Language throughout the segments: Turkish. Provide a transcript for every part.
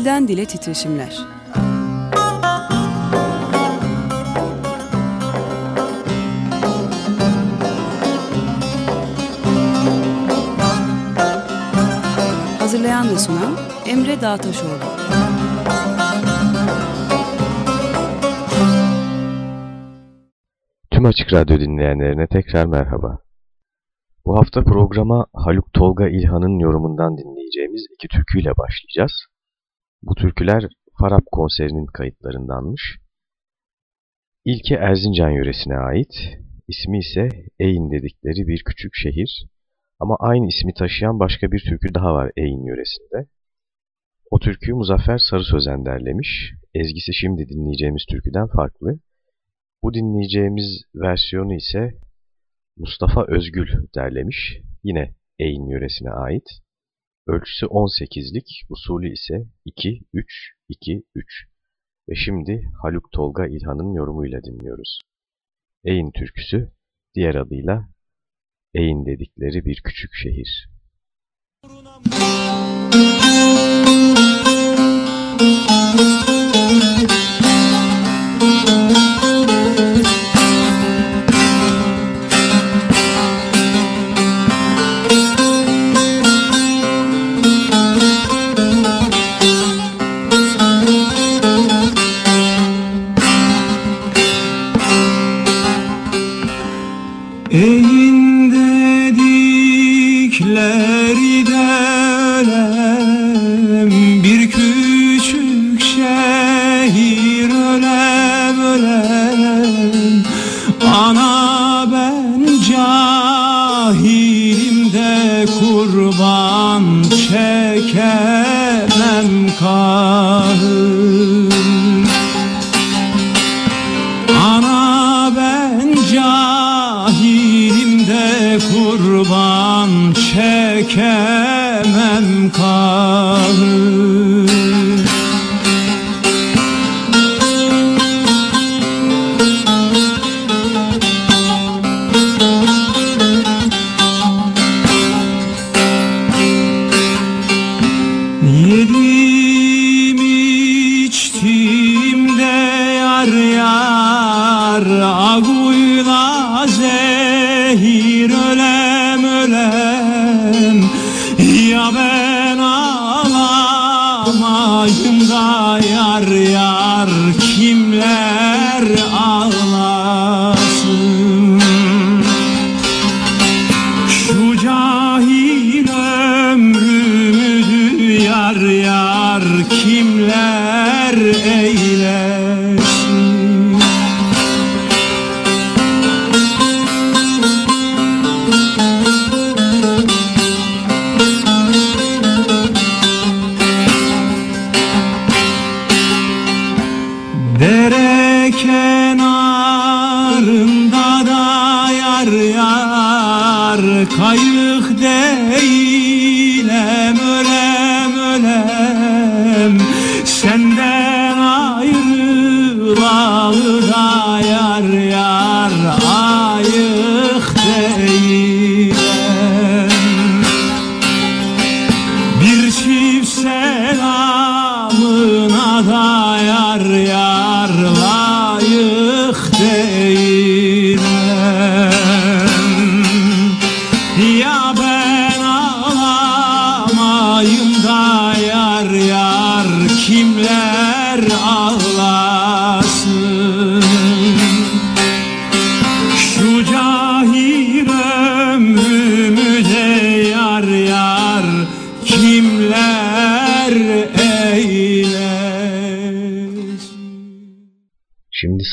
Dilden Dile Titreşimler Hazırlayan ve sunan Emre Dağtaşoğlu Tüm Açık Radyo dinleyenlerine tekrar merhaba. Bu hafta programa Haluk Tolga İlhan'ın yorumundan dinleyeceğimiz iki türküyle başlayacağız. Bu türküler Farap konserinin kayıtlarındanmış. İlki Erzincan yöresine ait, ismi ise Eyn dedikleri bir küçük şehir. Ama aynı ismi taşıyan başka bir türkü daha var Eyn yöresinde. O türküyü Muzaffer Sarı Sözen derlemiş. Ezgisi şimdi dinleyeceğimiz türküden farklı. Bu dinleyeceğimiz versiyonu ise Mustafa Özgül derlemiş. Yine Eyn yöresine ait. Ölçüsü 18'lik, usulü ise 2-3-2-3. Ve şimdi Haluk Tolga İlhan'ın yorumuyla dinliyoruz. Eyn türküsü, diğer adıyla Eyn dedikleri bir küçük şehir. Eyin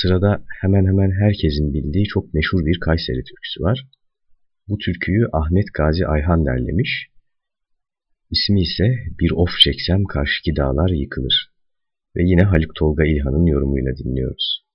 sırada hemen hemen herkesin bildiği çok meşhur bir Kayseri türküsü var. Bu türküyü Ahmet Gazi Ayhan derlemiş. İsmi ise Bir Of Çeksem Karşıki Dağlar Yıkılır. Ve yine Haluk Tolga İlhan'ın yorumuyla dinliyoruz.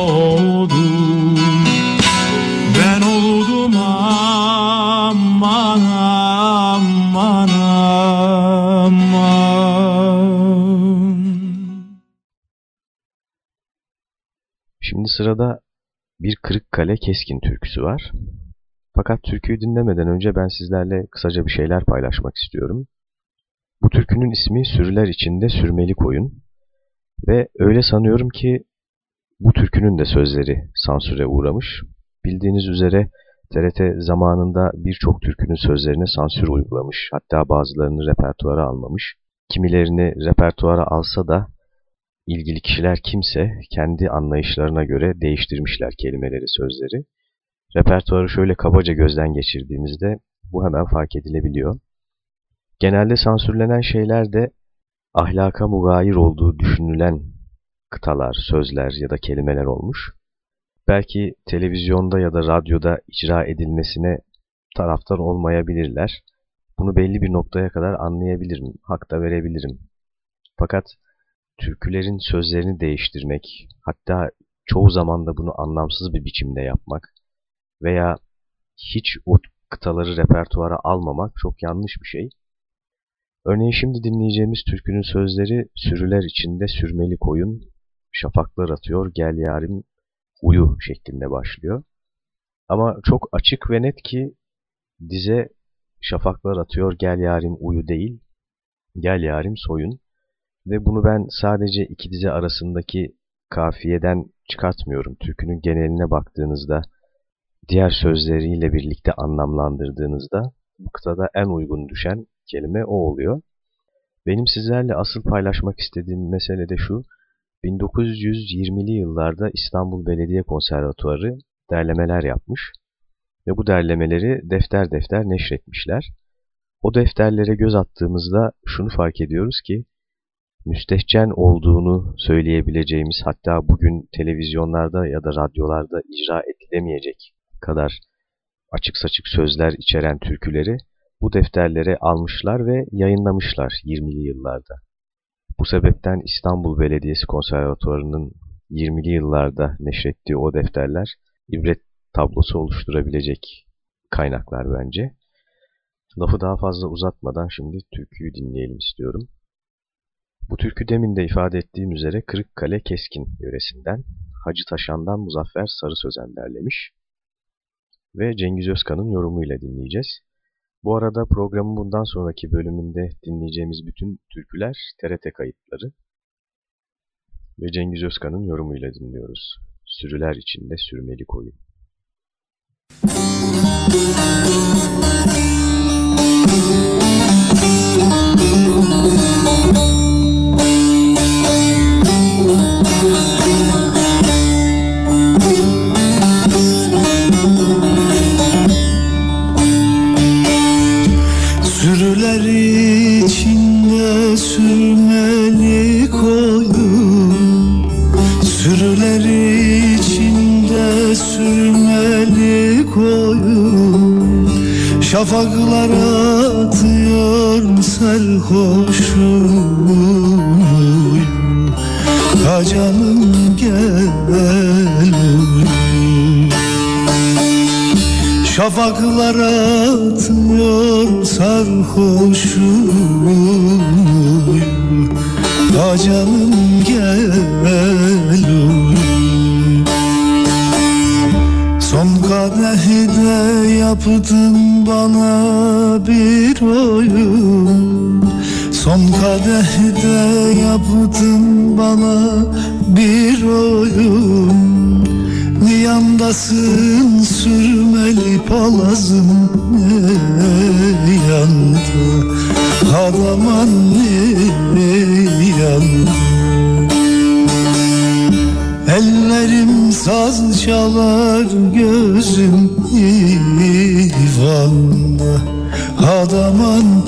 Oldum Ben oldum aman aman aman Şimdi sırada bir Kırıkkale Keskin türküsü var. Fakat türküyü dinlemeden önce ben sizlerle kısaca bir şeyler paylaşmak istiyorum. Bu türkünün ismi Sürüler içinde Sürmeli Koyun ve öyle sanıyorum ki bu türkünün de sözleri sansüre uğramış. Bildiğiniz üzere TRT zamanında birçok türkünün sözlerine sansür uygulamış. Hatta bazılarını repertuara almamış. Kimilerini repertuara alsa da ilgili kişiler kimse kendi anlayışlarına göre değiştirmişler kelimeleri, sözleri. Repertuarı şöyle kabaca gözden geçirdiğimizde bu hemen fark edilebiliyor. Genelde sansürlenen şeyler de ahlaka mugayir olduğu düşünülen kıtalar, sözler ya da kelimeler olmuş. Belki televizyonda ya da radyoda icra edilmesine taraftar olmayabilirler. Bunu belli bir noktaya kadar anlayabilirim, hak verebilirim. Fakat türkülerin sözlerini değiştirmek, hatta çoğu zaman da bunu anlamsız bir biçimde yapmak veya hiç o kıtaları repertuara almamak çok yanlış bir şey. Örneğin şimdi dinleyeceğimiz türkünün sözleri sürüler içinde sürmeli koyun, şafaklar atıyor gel yarim uyu şeklinde başlıyor. Ama çok açık ve net ki dize şafaklar atıyor gel yarim uyu değil, gel yarim soyun. Ve bunu ben sadece iki dize arasındaki kafiyeden çıkartmıyorum. Türkünün geneline baktığınızda, diğer sözleriyle birlikte anlamlandırdığınızda bu kıtada en uygun düşen kelime o oluyor. Benim sizlerle asıl paylaşmak istediğim mesele de şu. 1920'li yıllarda İstanbul Belediye Konservatuarı derlemeler yapmış ve bu derlemeleri defter defter neşretmişler. O defterlere göz attığımızda şunu fark ediyoruz ki müstehcen olduğunu söyleyebileceğimiz hatta bugün televizyonlarda ya da radyolarda icra edilemeyecek kadar açık saçık sözler içeren türküleri bu defterlere almışlar ve yayınlamışlar 20'li yıllarda. Bu sebepten İstanbul Belediyesi Konservatuvarı'nın 20'li yıllarda neşrettiği o defterler ibret tablosu oluşturabilecek kaynaklar bence. Lafı daha fazla uzatmadan şimdi türküyü dinleyelim istiyorum. Bu türkü demin de ifade ettiğim üzere Kırıkkale Keskin yöresinden Hacı Taşan'dan Muzaffer Sarı Sözen derlemiş ve Cengiz Özkan'ın yorumuyla dinleyeceğiz. Bu arada programın bundan sonraki bölümünde dinleyeceğimiz bütün türküler TRT kayıtları ve Cengiz Özkan'ın yorumuyla dinliyoruz. Sürüler içinde sürmeli koyun. Sürüler Şafaklar atıyor serhoşum Ha canım gel Şafaklar atıyor sarhoşum Ha canım gel kadehde yaptın bana bir oyun. Son kadehde yaptın bana bir oyun. Niyandasın sürmeli palazım ne yanda Hadaman ne saz çalar gözüm divanda. Hadaman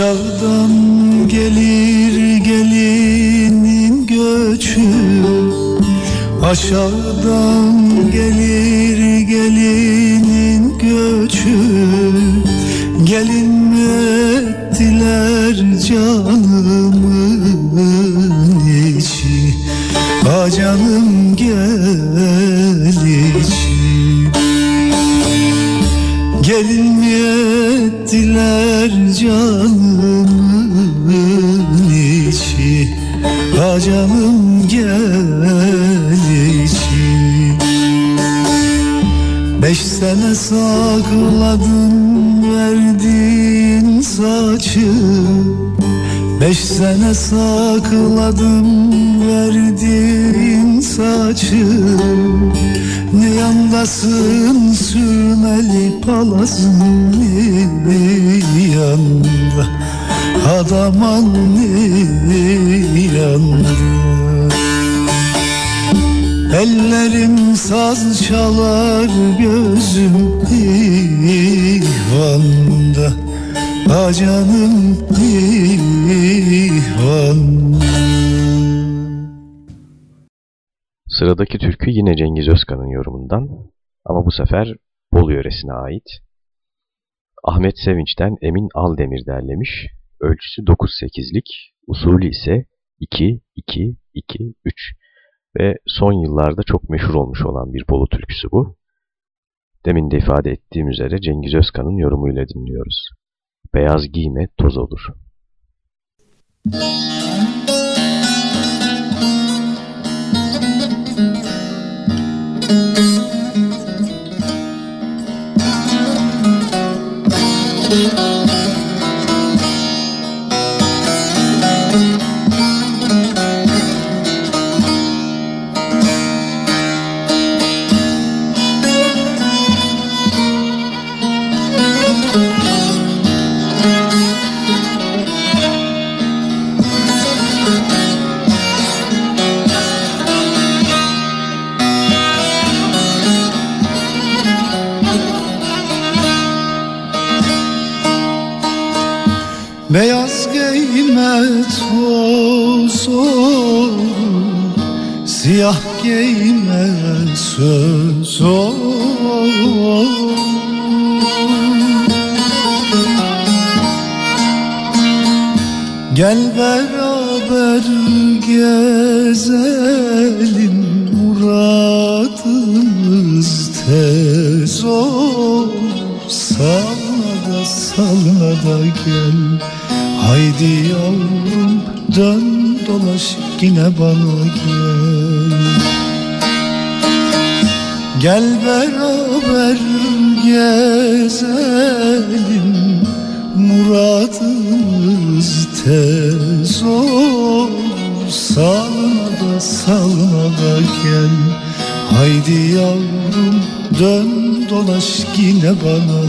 Aşağıdan gelir gelinin göçü. Aşağıdan gelir gelinin göçü. Gelin mi ettiler canımın içi. Ha canım gel içi. Gelin mi ettiler canımın canım gel içi Beş sene sakladın verdin saçı. Beş sene sakladım verdin saçı. Ne yandasın sürmeli palazın ne yanda Adaman ne yanda Ellerim saz çalar gözüm divanda Ha divanda Sıradaki türkü yine Cengiz Özkan'ın yorumundan ama bu sefer Bolu yöresine ait. Ahmet Sevinç'ten Emin Aldemir derlemiş. Ölçüsü 9-8'lik, usulü ise 2-2-2-3 ve son yıllarda çok meşhur olmuş olan bir Bolu türküsü bu. Demin de ifade ettiğim üzere Cengiz Özkan'ın yorumuyla dinliyoruz. Beyaz giyme toz olur. Müzik bana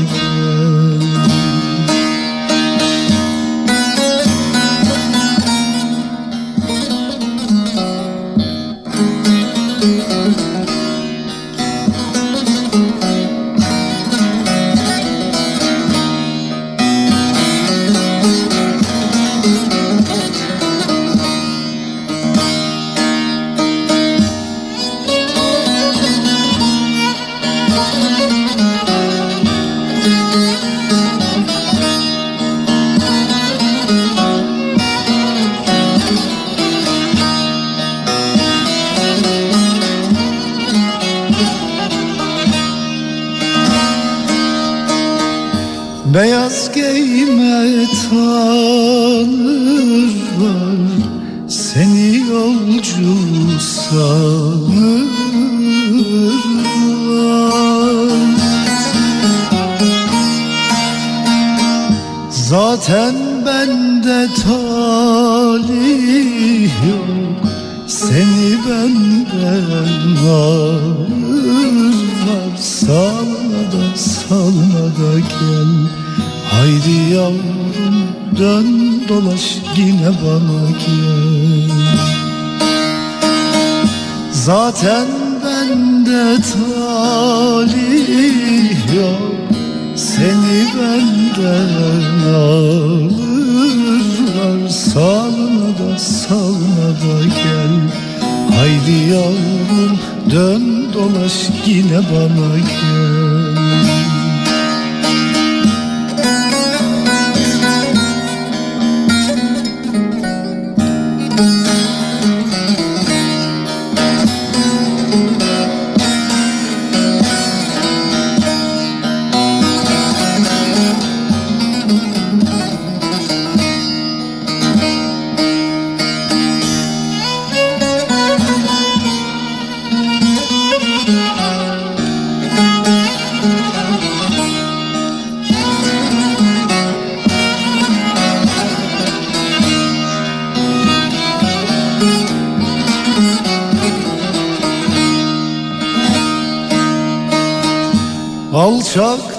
Alçak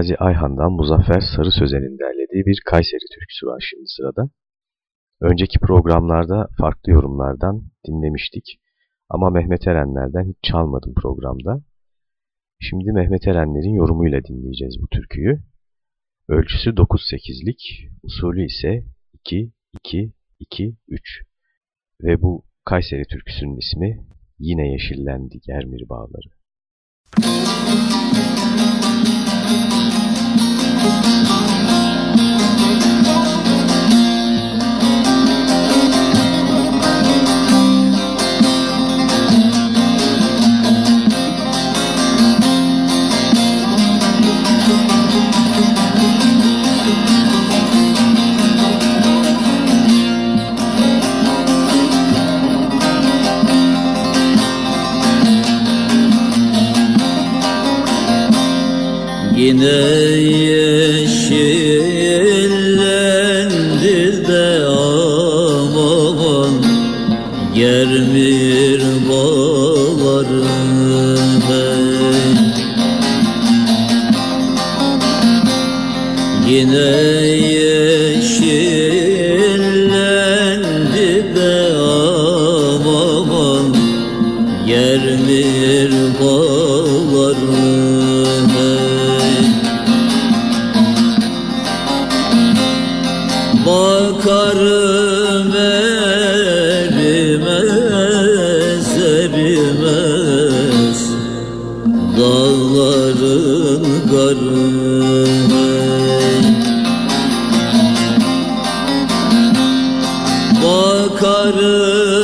Gazi Ayhan'dan Muzaffer Sarı Sözen'in derlediği bir Kayseri türküsü var şimdi sırada. Önceki programlarda farklı yorumlardan dinlemiştik ama Mehmet Erenler'den hiç çalmadım programda. Şimdi Mehmet Erenler'in yorumuyla dinleyeceğiz bu türküyü. Ölçüsü 9-8'lik, usulü ise 2-2-2-3 ve bu Kayseri türküsünün ismi Yine Yeşillendi Germir Bağları. Yine Yine Bakarım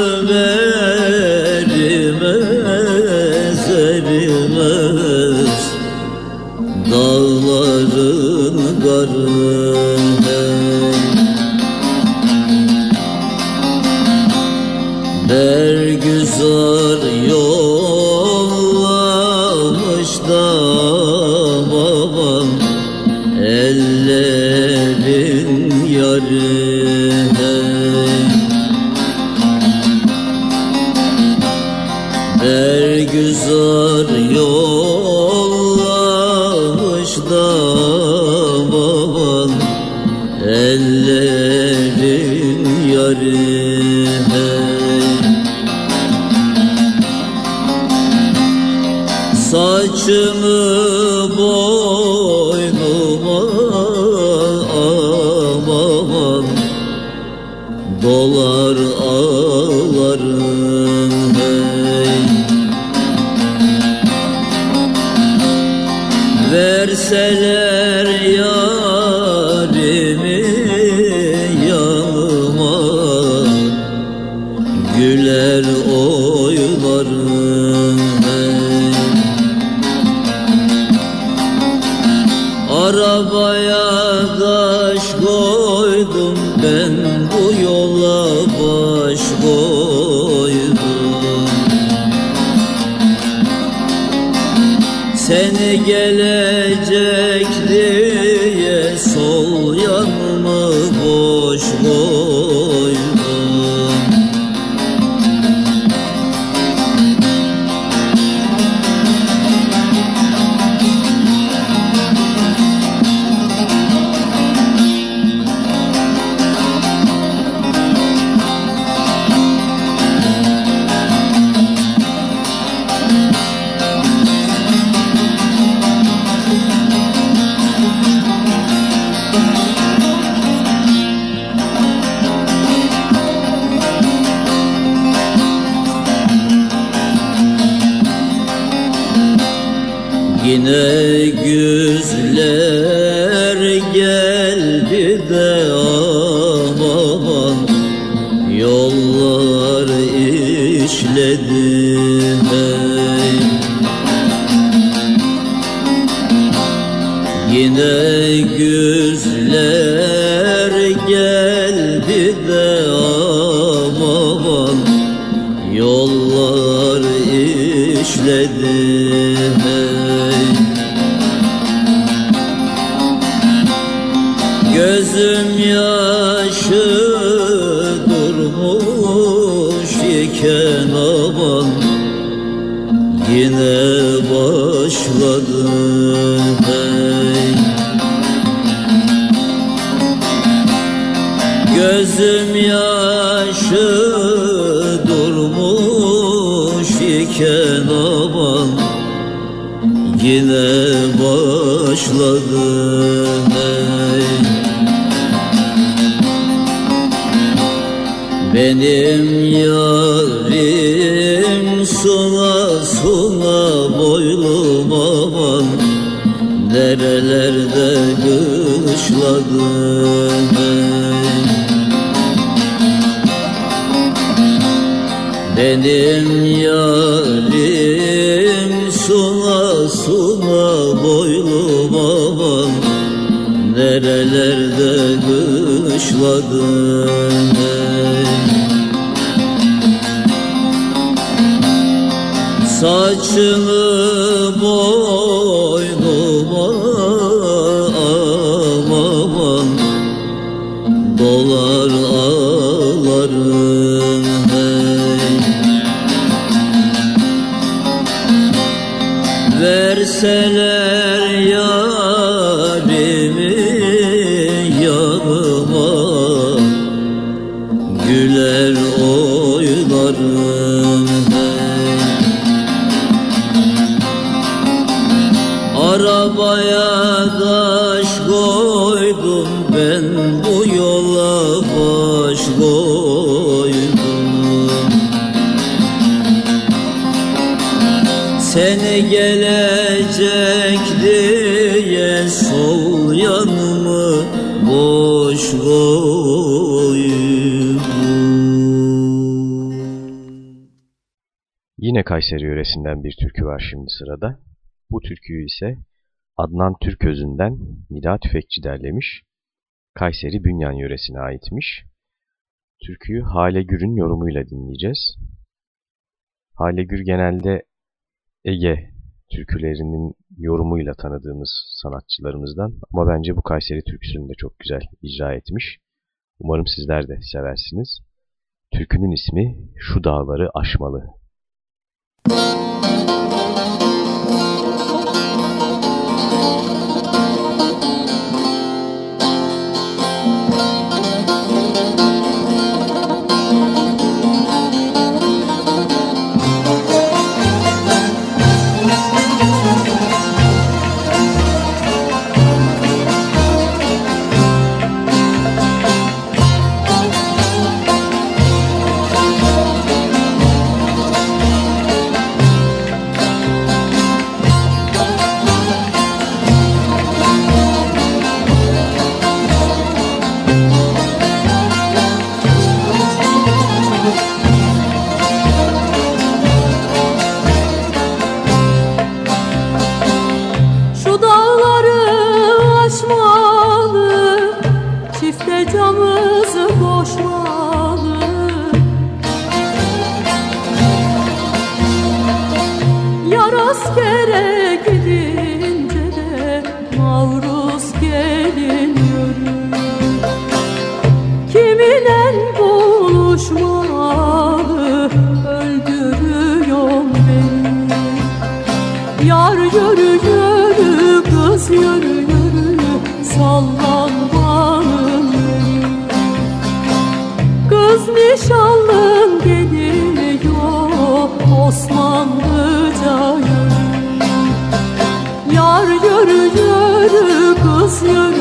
Benim yarim suna suna boylum aman. Nerelerde kışladı Benim yarim suna suna boylum aman. Nerelerde kışladı Saçını boynuma aman Dolar ağlarım hey Verseler gelecek diye sol yanımı boş koydum Yine Kayseri yöresinden bir türkü var şimdi sırada. Bu türküyü ise Adnan Türközü'nden Nida Tüfekçi derlemiş. Kayseri Bünyan yöresine aitmiş. Türküyü Hale Gür'ün yorumuyla dinleyeceğiz. Hale Gür genelde Ege türkülerinin yorumuyla tanıdığımız sanatçılarımızdan ama bence bu Kayseri türküsünü de çok güzel icra etmiş. Umarım sizler de seversiniz. Türkünün ismi Şu Dağları Aşmalı. Şu sallanmanın yeri Kız nişanlın geliyor Osmanlıca yürü Yar yürü yürü kız yürü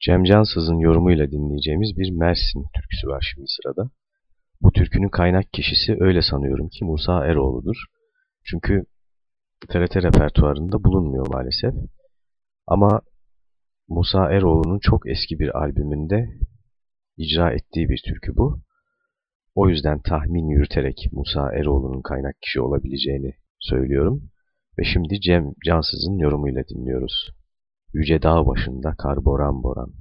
Cem Cansız'ın yorumuyla dinleyeceğimiz bir Mersin türküsü var şimdi sırada. Bu türkünün kaynak kişisi öyle sanıyorum ki Musa Eroğlu'dur. Çünkü TRT repertuarında bulunmuyor maalesef. Ama Musa Eroğlu'nun çok eski bir albümünde icra ettiği bir türkü bu. O yüzden tahmin yürüterek Musa Eroğlu'nun kaynak kişi olabileceğini söylüyorum. Ve şimdi Cem Cansız'ın yorumuyla dinliyoruz. Yüce dağ başında kar boran boran.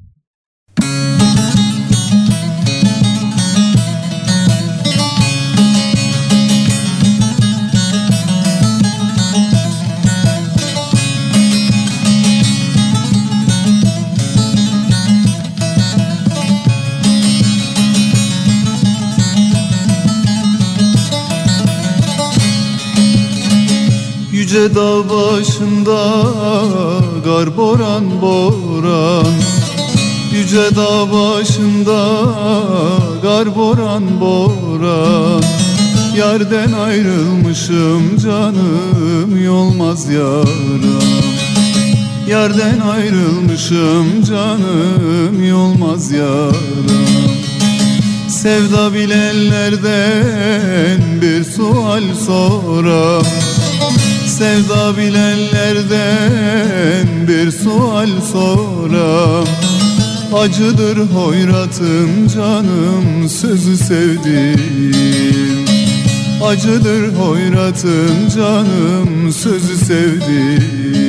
Yüce dağ başında gar boran boran. Yüce dağ başında gar boran boran. Yerden ayrılmışım canım yolmaz yaram. Yerden ayrılmışım canım yolmaz yaram. Sevda bilenlerden bir sual soram Sevda bilenlerden bir sual soram. Acıdır hoyratım canım sözü sevdim. Acıdır hoyratım canım sözü sevdim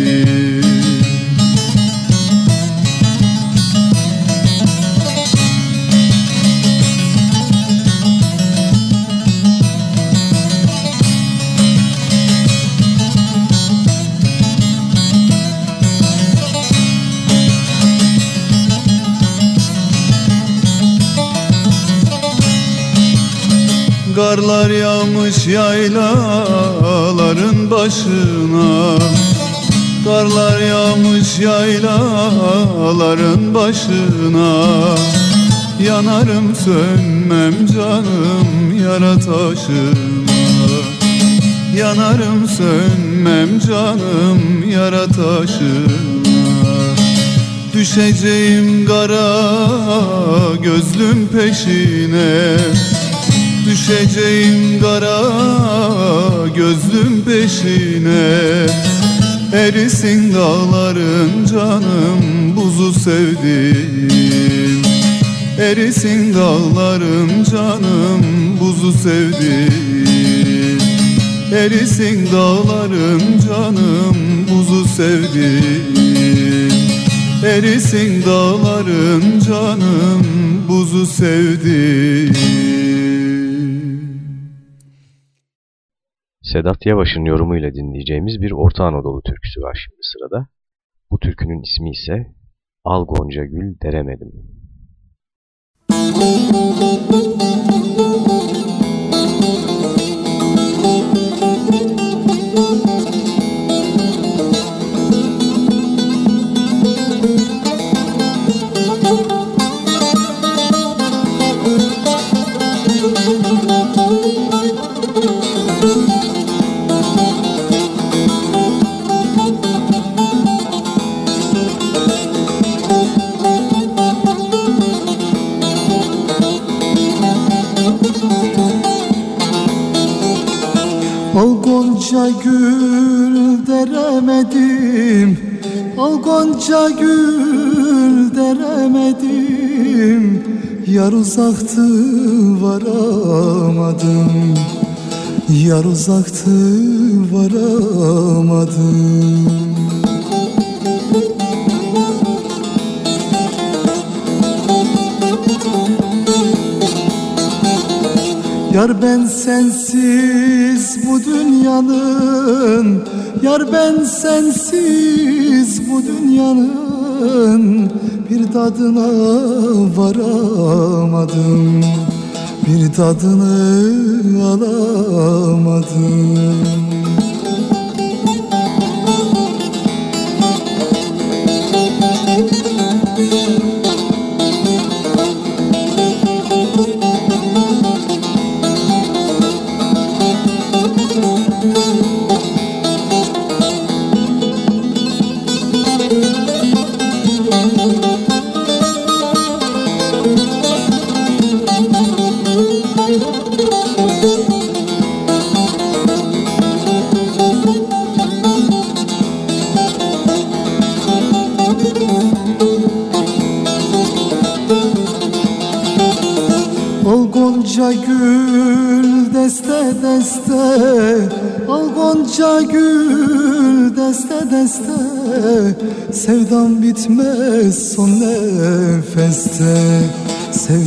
Karlar yağmış yaylaların başına. Karlar yağmış yaylaların başına. Yanarım sönmem canım yara taşına. Yanarım sönmem canım yara taşına. Düşeceğim kara gözlüm peşine Düşeceğim kara gözlüm peşine. Erisin dağların canım buzu sevdim Erisin dağların canım buzu sevdim Erisin dağların canım buzu sevdim Erisin dağların canım buzu sevdim Sedat Yavaş'ın yorumuyla dinleyeceğimiz bir Orta Anadolu türküsü var şimdi sırada. Bu türkünün ismi ise Al Gonca Gül Deremedim. Al gonca gül deremedim Yar uzaktı varamadım. Yar uzaktı varamadım. Yar ben sensiz bu dünyanın Yar ben sensiz bu dünyanın Bir tadına varamadım. Bir tadını alamadım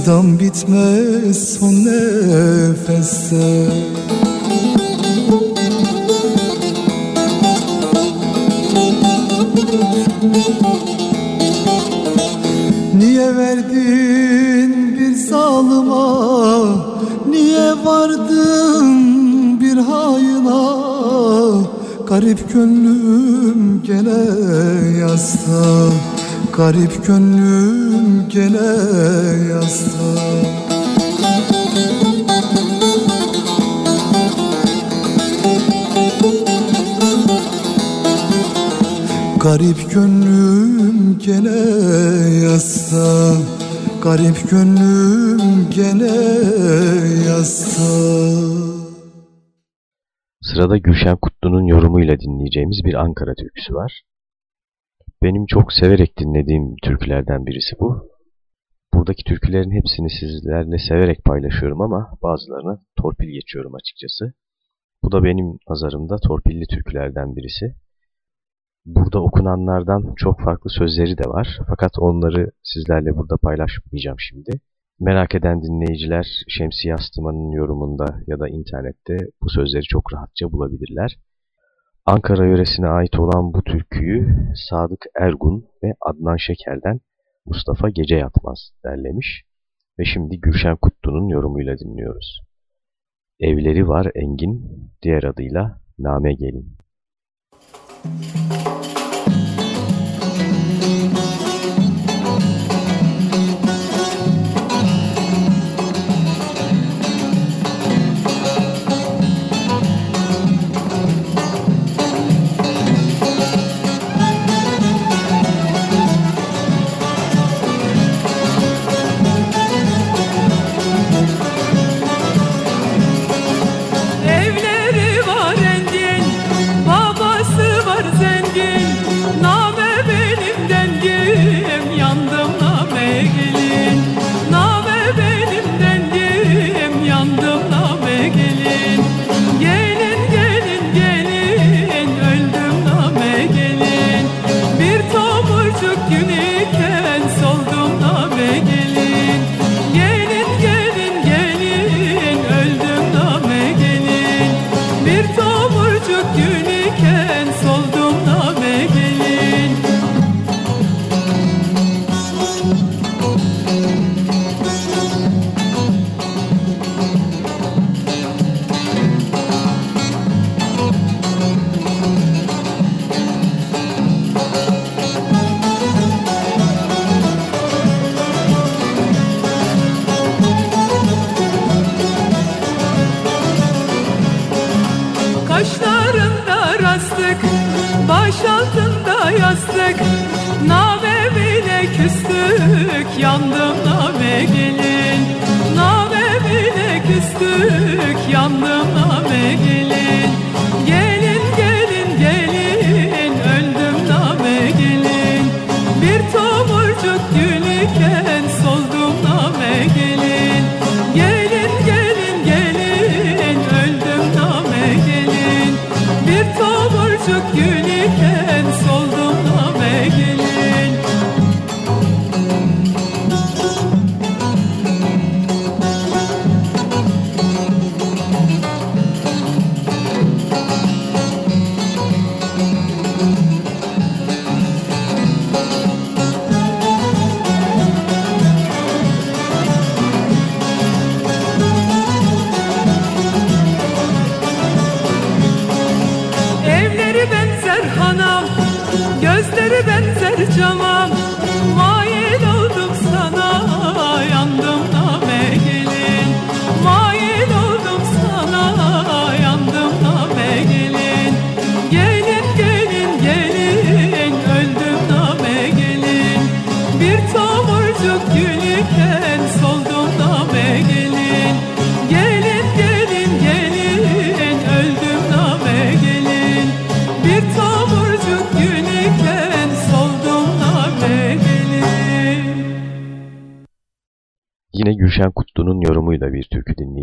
Sevdam bitmez son nefeste Niye verdin bir zalıma? Niye vardın bir hayına? Garip gönlüm gene yasta. Garip gönlüm gönlüm gene yasta Sırada Gülşen Kutlu'nun yorumuyla dinleyeceğimiz bir Ankara türküsü var. Benim çok severek dinlediğim türkülerden birisi bu. Buradaki türkülerin hepsini sizlerle severek paylaşıyorum ama bazılarına torpil geçiyorum açıkçası. Bu da benim nazarımda torpilli türkülerden birisi. Burada okunanlardan çok farklı sözleri de var. Fakat onları sizlerle burada paylaşmayacağım şimdi. Merak eden dinleyiciler Şemsiye Astıman'ın yorumunda ya da internette bu sözleri çok rahatça bulabilirler. Ankara yöresine ait olan bu türküyü Sadık Ergun ve Adnan Şeker'den Mustafa Gece Yatmaz derlemiş ve şimdi Gülşen Kutlu'nun yorumuyla dinliyoruz. Evleri var Engin, diğer adıyla Name Gelin. Müzik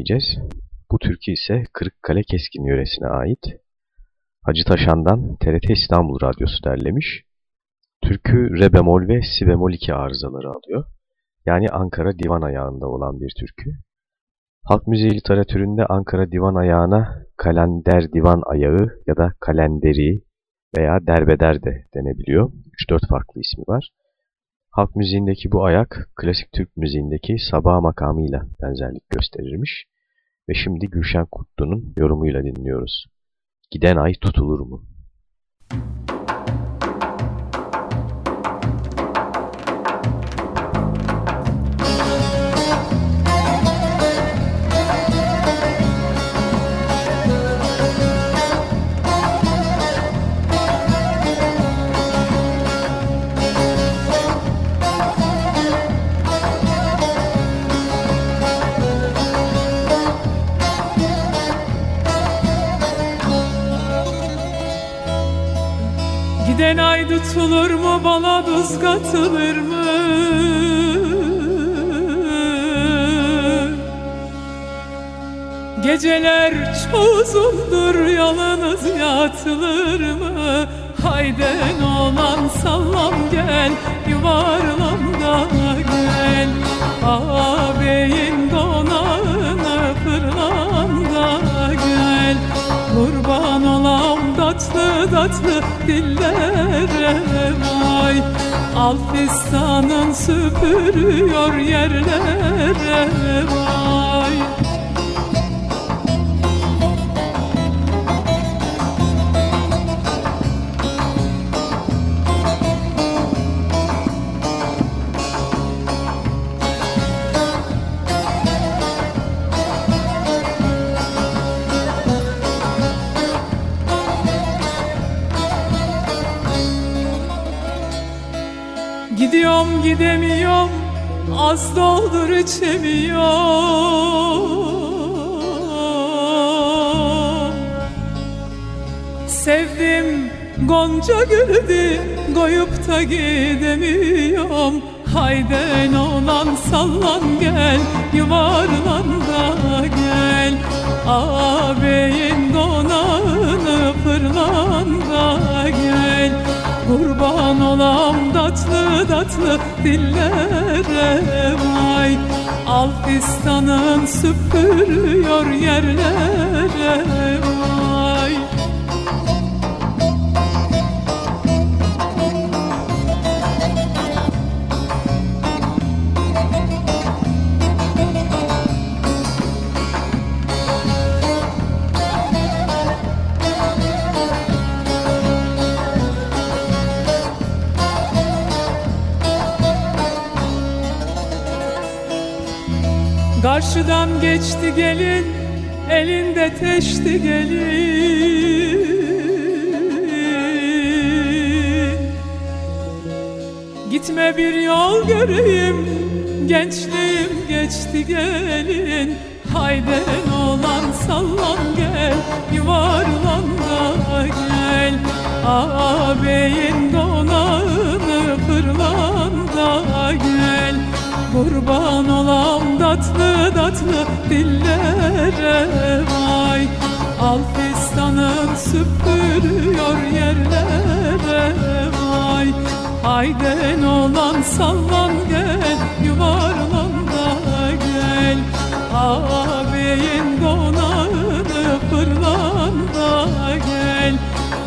dinleyeceğiz. Bu türkü ise Kırıkkale Keskin yöresine ait. Hacı Taşan'dan TRT İstanbul Radyosu derlemiş. Türkü re bemol ve si bemol 2 arızaları alıyor. Yani Ankara divan ayağında olan bir türkü. Halk müziği literatüründe Ankara divan ayağına kalender divan ayağı ya da kalenderi veya derbeder de denebiliyor. 3-4 farklı ismi var. Halk müziğindeki bu ayak, klasik Türk müziğindeki sabah makamıyla benzerlik gösterirmiş. Ve şimdi Gülşen Kutlu'nun yorumuyla dinliyoruz. Giden ay tutulur mu? Giden ay tutulur mu bana tuz katılır mı? Geceler çözüldür yalnız yatılır mı? Hayden olan sallam gel yuvarlan da gel Ağabeyin donağını Kurban olam tatlı tatlı dillere vay. Alfistanın süpürüyor yerlere vay Az doldur içemiyorum Sevdim Gonca gülü koyup da gidemiyorum. Hayden olan sallan gel yuvarlan da gel. Ağabeyin donağını fırlan da Kurban olam tatlı tatlı dillere vay. Alfistanın süpürüyor yerlere Karşıdan geçti gelin elinde teşti gelin. Gitme bir yol göreyim gençliğim geçti gelin. Hayden olan sallan gel yuvarlan da gel. Ağabeyin donağını fırlan da gel Kurban olam tatlı tatlı dillere vay. Alfistanın süpürüyor yerlere vay. Hayden olan sallan gel yuvarlan da gel. Ağabeyin donağını fırlan da gel.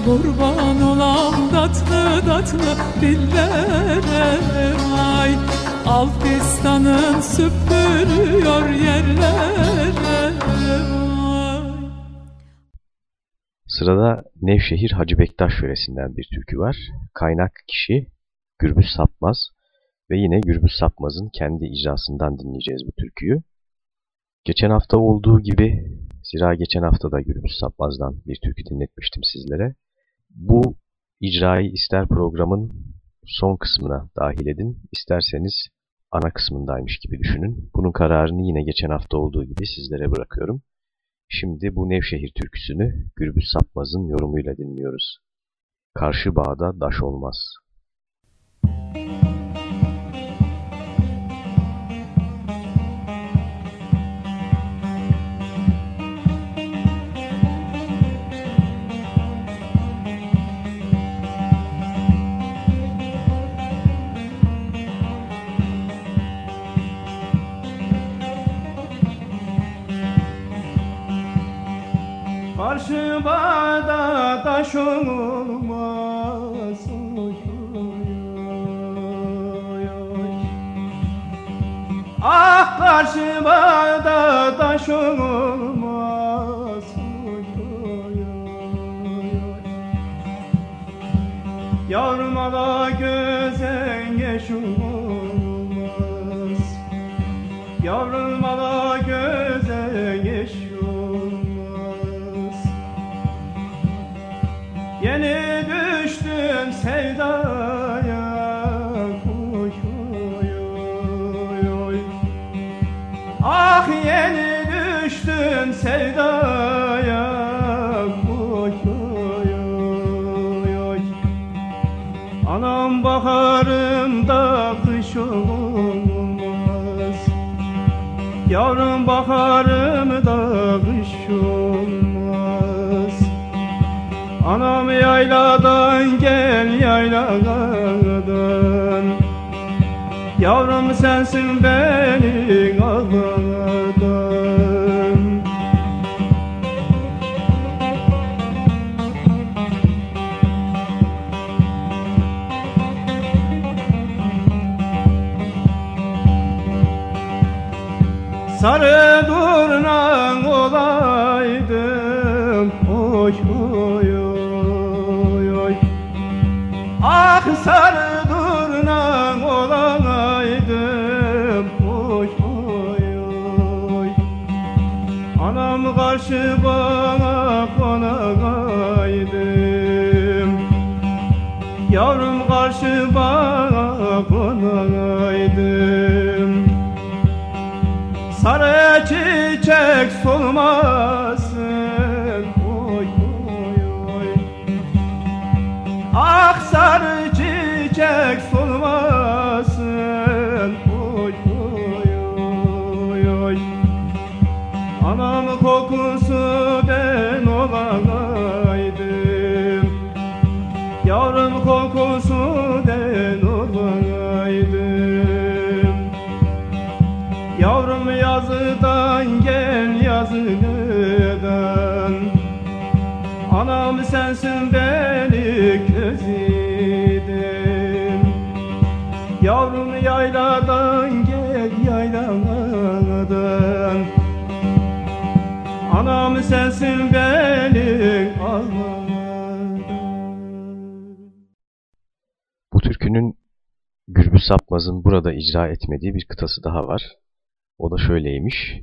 Kurban olam tatlı tatlı dillere vay Alpistan'ın süpürüyor yerlere. Sırada Nevşehir Hacı Bektaş yöresinden bir türkü var. Kaynak kişi Gürbüz Sapmaz ve yine Gürbüz Sapmaz'ın kendi icrasından dinleyeceğiz bu türküyü. Geçen hafta olduğu gibi, zira geçen hafta da Gürbüz Sapmaz'dan bir türkü dinletmiştim sizlere. Bu icrayı ister programın son kısmına dahil edin, isterseniz ana kısmındaymış gibi düşünün. Bunun kararını yine geçen hafta olduğu gibi sizlere bırakıyorum. Şimdi bu Nevşehir türküsünü Gürbüz Sapmaz'ın yorumuyla dinliyoruz. Karşı bağda daş olmaz. Karşı bağda taş olmaz. Ah karşı bağda taş olmaz. Yavruma da sevdaya oy, oy, oy, Anam baharımda kış olmaz. Yavrum baharımda kış olmaz. Anam yayladan gel yayladan Yavrum sensin beni ağladan Sarı durnan olaydım. Oy oy oy oy. Ah sarı durnan olaydım. Oy oy oy. Anam karşı bana konağaydım Yavrum karşı bana konağaydım çiçek solmasın. Oy oy oy. Ah sarı çiçek sensin beni ağladan Bu türkünün Gürbüz Sapmaz'ın burada icra etmediği bir kıtası daha var. O da şöyleymiş.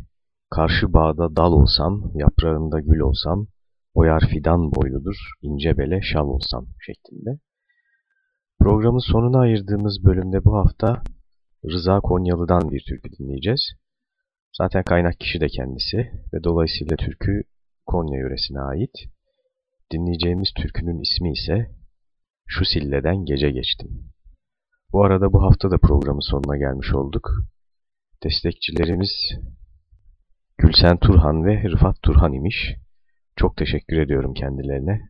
Karşı bağda dal olsam, yaprağında gül olsam, boyar fidan boyludur, ince bele şal olsam şeklinde. Programın sonuna ayırdığımız bölümde bu hafta Rıza Konyalı'dan bir türkü dinleyeceğiz. Zaten kaynak kişi de kendisi ve dolayısıyla türkü Konya yöresine ait. Dinleyeceğimiz türkünün ismi ise Şu Sille'den Gece Geçtim. Bu arada bu hafta da programın sonuna gelmiş olduk. Destekçilerimiz Gülsen Turhan ve Rıfat Turhan imiş. Çok teşekkür ediyorum kendilerine.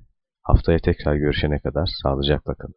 Haftaya tekrar görüşene kadar sağlıcakla kalın.